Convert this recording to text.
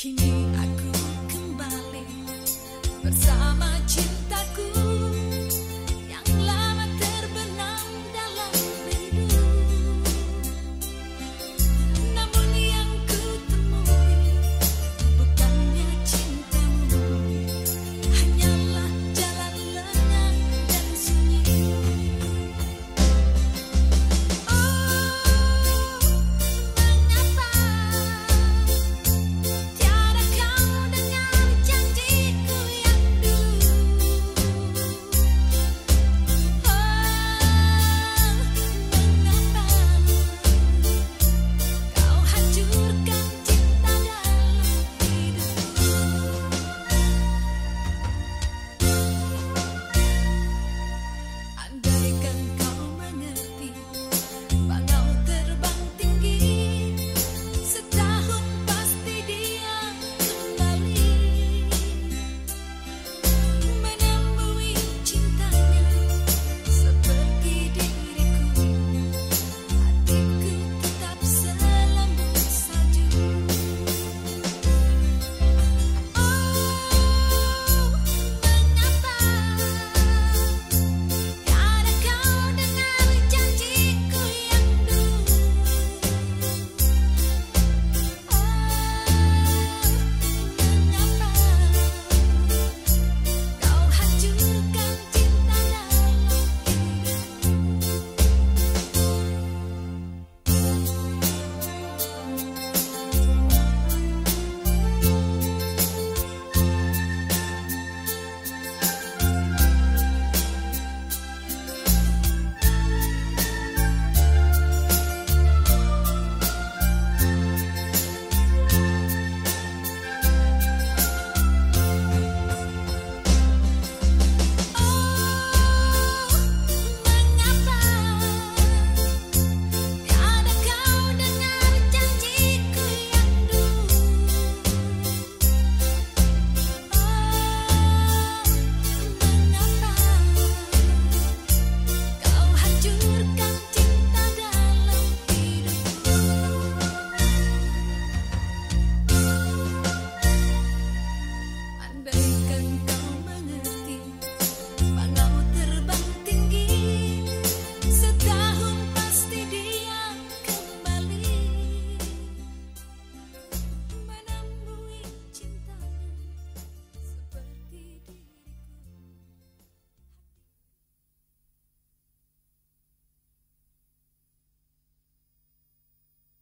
Kini aku kembali bersama cinta.